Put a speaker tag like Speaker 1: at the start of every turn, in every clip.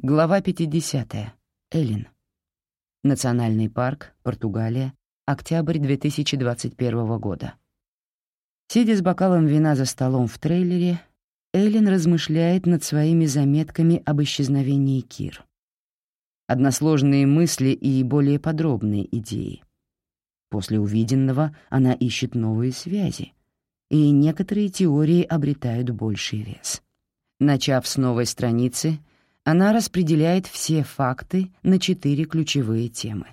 Speaker 1: Глава 50. Эллин. Национальный парк, Португалия, октябрь 2021 года. Сидя с бокалом вина за столом в трейлере, Эллин размышляет над своими заметками об исчезновении Кир. Односложные мысли и более подробные идеи. После увиденного она ищет новые связи, и некоторые теории обретают больший вес. Начав с новой страницы, она распределяет все факты на четыре ключевые темы.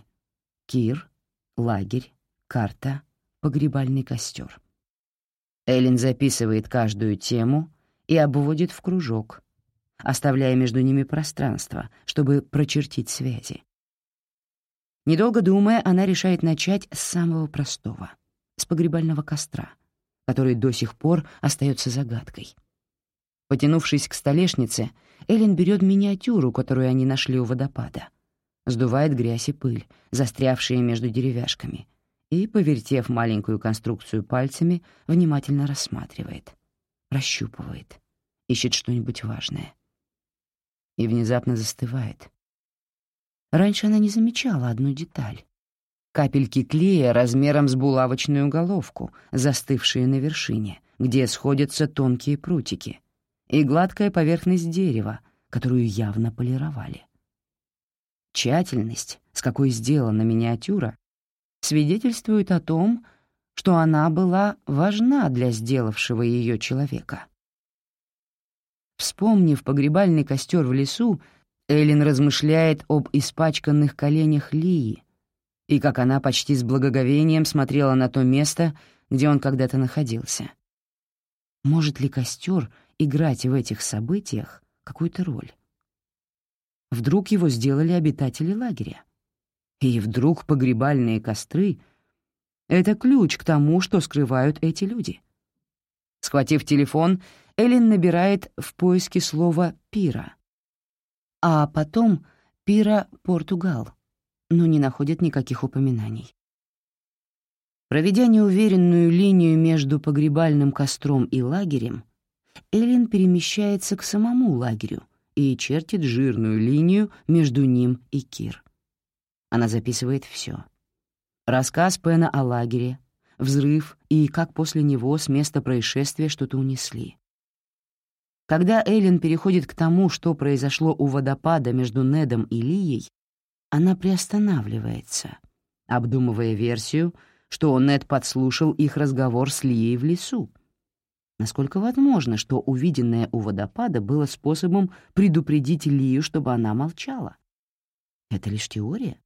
Speaker 1: Кир, лагерь, карта, погребальный костер. Эллен записывает каждую тему и обводит в кружок, оставляя между ними пространство, чтобы прочертить связи. Недолго думая, она решает начать с самого простого — с погребального костра, который до сих пор остается загадкой. Потянувшись к столешнице, Эллен берет миниатюру, которую они нашли у водопада, сдувает грязь и пыль, застрявшие между деревяшками, и, повертев маленькую конструкцию пальцами, внимательно рассматривает, расщупывает, ищет что-нибудь важное. И внезапно застывает. Раньше она не замечала одну деталь. Капельки клея размером с булавочную головку, застывшие на вершине, где сходятся тонкие прутики — и гладкая поверхность дерева, которую явно полировали. Тщательность, с какой сделана миниатюра, свидетельствует о том, что она была важна для сделавшего ее человека. Вспомнив погребальный костер в лесу, Эллен размышляет об испачканных коленях Лии и как она почти с благоговением смотрела на то место, где он когда-то находился. Может ли костер играть в этих событиях какую-то роль. Вдруг его сделали обитатели лагеря. И вдруг погребальные костры — это ключ к тому, что скрывают эти люди. Схватив телефон, Эллен набирает в поиске слово «пира». А потом «пира Португал», но не находит никаких упоминаний. Проведя неуверенную линию между погребальным костром и лагерем, Эллен перемещается к самому лагерю и чертит жирную линию между ним и Кир. Она записывает все. Рассказ Пена о лагере, взрыв и как после него с места происшествия что-то унесли. Когда Эллен переходит к тому, что произошло у водопада между Недом и Лией, она приостанавливается, обдумывая версию, что Нед подслушал их разговор с Лией в лесу, Насколько возможно, что увиденное у водопада было способом предупредить Лию, чтобы она молчала? Это лишь теория.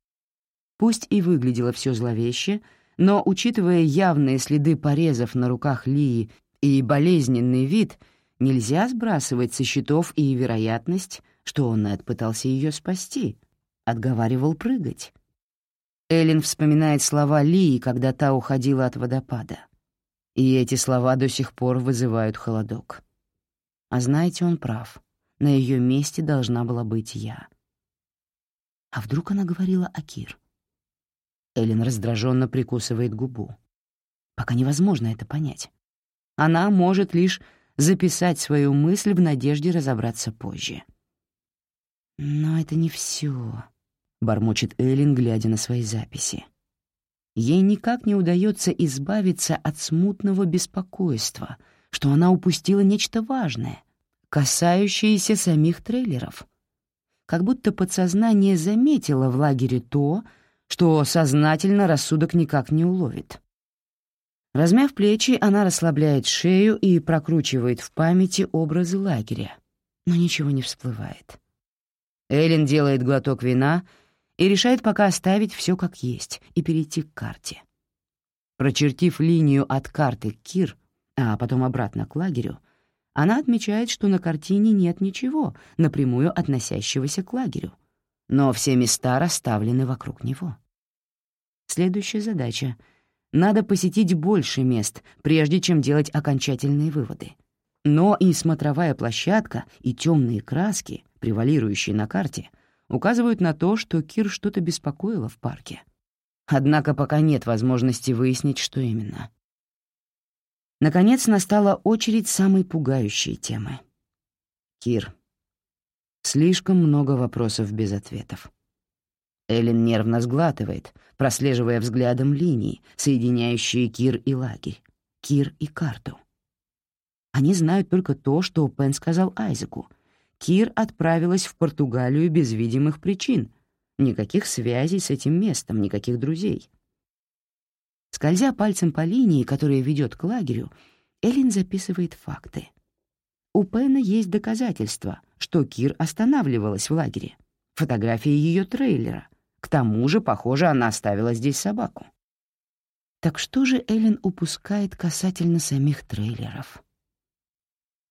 Speaker 1: Пусть и выглядело все зловеще, но, учитывая явные следы порезов на руках Лии и болезненный вид, нельзя сбрасывать со счетов и вероятность, что он пытался ее спасти, отговаривал прыгать. Эллен вспоминает слова Лии, когда та уходила от водопада. И эти слова до сих пор вызывают холодок. А знаете, он прав. На ее месте должна была быть я. А вдруг она говорила о Кир? Эллен раздраженно прикусывает губу. Пока невозможно это понять. Она может лишь записать свою мысль в надежде разобраться позже. «Но это не все, бормочет Эллен, глядя на свои записи. Ей никак не удается избавиться от смутного беспокойства, что она упустила нечто важное, касающееся самих трейлеров. Как будто подсознание заметило в лагере то, что сознательно рассудок никак не уловит. Размяв плечи, она расслабляет шею и прокручивает в памяти образы лагеря, но ничего не всплывает. Эллен делает глоток вина — и решает пока оставить все как есть и перейти к карте. Прочертив линию от карты к Кир, а потом обратно к лагерю, она отмечает, что на картине нет ничего, напрямую относящегося к лагерю, но все места расставлены вокруг него. Следующая задача — надо посетить больше мест, прежде чем делать окончательные выводы. Но и смотровая площадка, и темные краски, превалирующие на карте, указывают на то, что Кир что-то беспокоило в парке. Однако пока нет возможности выяснить, что именно. Наконец настала очередь самой пугающей темы. Кир. Слишком много вопросов без ответов. Эллен нервно сглатывает, прослеживая взглядом линии, соединяющие Кир и лагерь, Кир и карту. Они знают только то, что Пен сказал Айзеку. Кир отправилась в Португалию без видимых причин. Никаких связей с этим местом, никаких друзей. Скользя пальцем по линии, которая ведет к лагерю, Эллен записывает факты. У Пена есть доказательства, что Кир останавливалась в лагере. Фотография ее трейлера. К тому же, похоже, она оставила здесь собаку. Так что же Эллен упускает касательно самих трейлеров?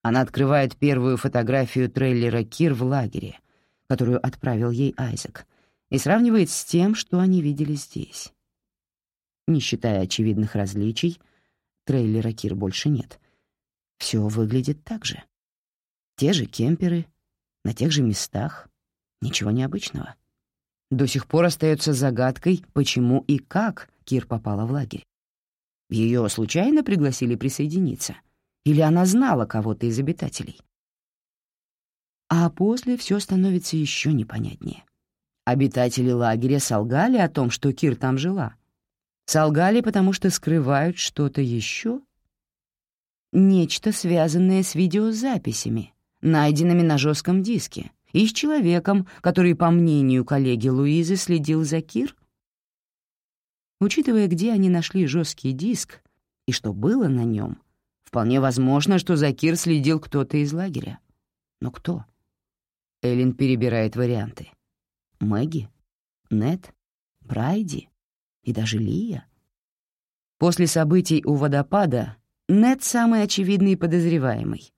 Speaker 1: Она открывает первую фотографию трейлера Кир в лагере, которую отправил ей Айзек, и сравнивает с тем, что они видели здесь. Не считая очевидных различий, трейлера Кир больше нет. Все выглядит так же. Те же кемперы, на тех же местах. Ничего необычного. До сих пор остается загадкой, почему и как Кир попала в лагерь. Ее случайно пригласили присоединиться? Или она знала кого-то из обитателей? А после все становится еще непонятнее. Обитатели лагеря солгали о том, что Кир там жила, Солгали, потому что скрывают что-то еще? Нечто, связанное с видеозаписями, найденными на жестком диске, и с человеком, который, по мнению коллеги Луизы, следил за Кир? Учитывая, где они нашли жесткий диск и что было на нем, вполне возможно, что за Кир следил кто-то из лагеря. Но кто? Эллен перебирает варианты. Мэгги? Нет? Брайди? и даже Лия. После событий у водопада Нед самый очевидный подозреваемый.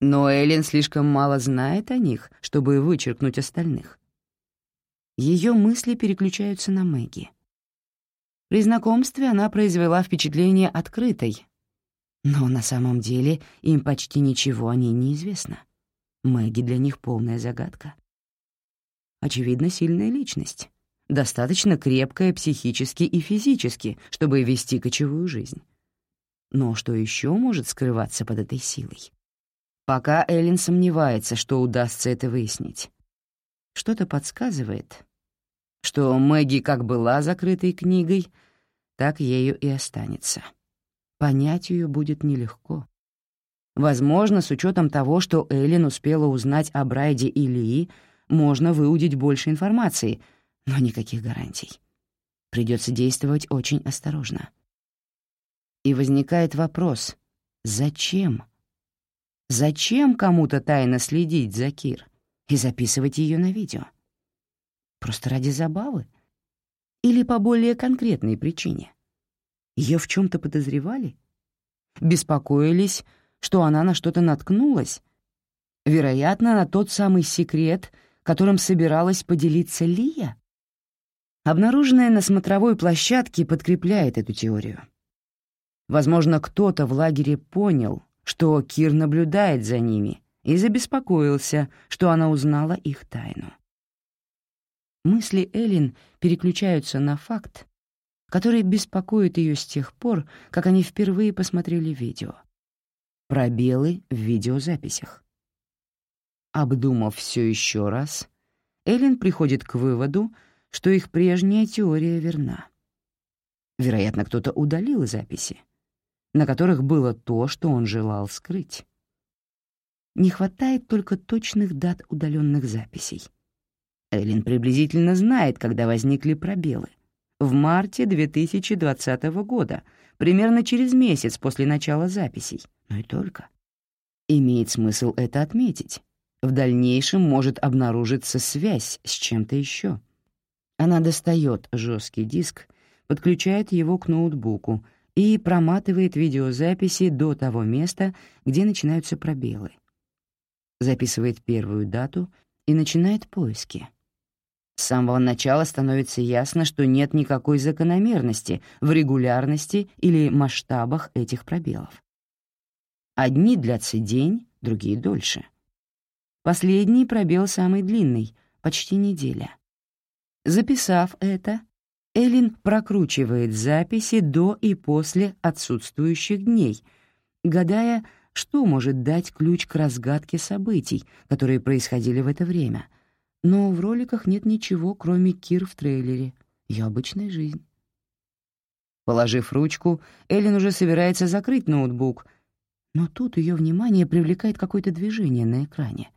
Speaker 1: Но Эллен слишком мало знает о них, чтобы вычеркнуть остальных. Ее мысли переключаются на Мэгги. При знакомстве она произвела впечатление открытой, но на самом деле им почти ничего о ней не известно. Мэгги для них полная загадка. Очевидно, сильная личность достаточно крепкая психически и физически, чтобы вести кочевую жизнь. Но что еще может скрываться под этой силой? Пока Эллен сомневается, что удастся это выяснить. Что-то подсказывает, что Мэгги как была закрытой книгой, так ею и останется. Понять ее будет нелегко. Возможно, с учетом того, что Эллен успела узнать о Брайде и Лии, можно выудить больше информации — но никаких гарантий. Придется действовать очень осторожно. И возникает вопрос, зачем? Зачем кому-то тайно следить за Кир и записывать ее на видео? Просто ради забавы? Или по более конкретной причине? Ее в чем то подозревали? Беспокоились, что она на что-то наткнулась? Вероятно, на тот самый секрет, которым собиралась поделиться Лия? Обнаруженное на смотровой площадке подкрепляет эту теорию. Возможно, кто-то в лагере понял, что Кир наблюдает за ними, и забеспокоился, что она узнала их тайну. Мысли Эллен переключаются на факт, который беспокоит ее с тех пор, как они впервые посмотрели видео. Пробелы в видеозаписях. Обдумав все еще раз, Эллен приходит к выводу, что их прежняя теория верна. Вероятно, кто-то удалил записи, на которых было то, что он желал скрыть. Не хватает только точных дат удаленных записей. Эллен приблизительно знает, когда возникли пробелы. В марте 2020 года, примерно через месяц после начала записей, но и только. Имеет смысл это отметить. В дальнейшем может обнаружиться связь с чем-то еще. Она достает жесткий диск, подключает его к ноутбуку и проматывает видеозаписи до того места, где начинаются пробелы. Записывает первую дату и начинает поиски. С самого начала становится ясно, что нет никакой закономерности в регулярности или масштабах этих пробелов. Одни длятся день, другие — дольше. Последний пробел самый длинный, почти неделя. Записав это, Эллен прокручивает записи до и после отсутствующих дней, гадая, что может дать ключ к разгадке событий, которые происходили в это время. Но в роликах нет ничего, кроме Кир в трейлере. Ее обычная жизнь. Положив ручку, Эллен уже собирается закрыть ноутбук, но тут ее внимание привлекает какое-то движение на экране.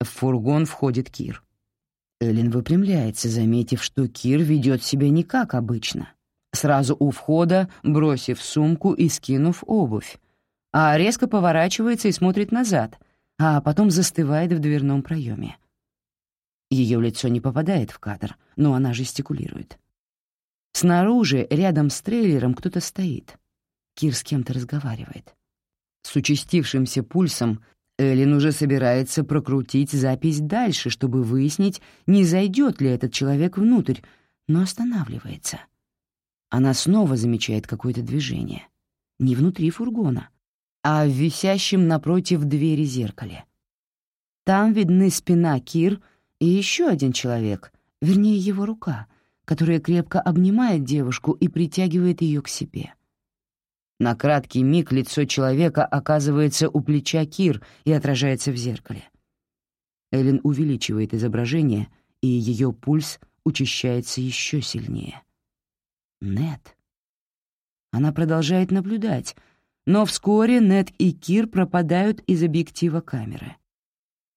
Speaker 1: В фургон входит Кир. Эллен выпрямляется, заметив, что Кир ведет себя не как обычно. Сразу у входа, бросив сумку и скинув обувь, а резко поворачивается и смотрит назад, а потом застывает в дверном проеме. Ее лицо не попадает в кадр, но она жестикулирует. Снаружи, рядом с трейлером, кто-то стоит. Кир с кем-то разговаривает. С участившимся пульсом Эллен уже собирается прокрутить запись дальше, чтобы выяснить, не зайдет ли этот человек внутрь, но останавливается. Она снова замечает какое-то движение. Не внутри фургона, а в висящем напротив двери зеркале. Там видны спина Кир и еще один человек, вернее, его рука, которая крепко обнимает девушку и притягивает ее к себе. На краткий миг лицо человека оказывается у плеча Кир и отражается в зеркале. Эллен увеличивает изображение, и ее пульс учащается еще сильнее. Нет. Она продолжает наблюдать, но вскоре Нет и Кир пропадают из объектива камеры.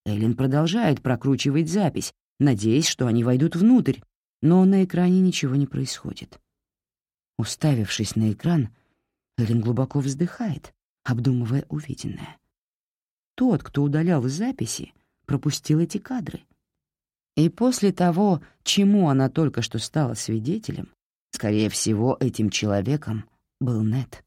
Speaker 1: Эллен продолжает прокручивать запись, надеясь, что они войдут внутрь, но на экране ничего не происходит. Уставившись на экран, Эллен глубоко вздыхает, обдумывая увиденное. Тот, кто удалял записи, пропустил эти кадры. И после того, чему она только что стала свидетелем, скорее всего, этим человеком был Нет.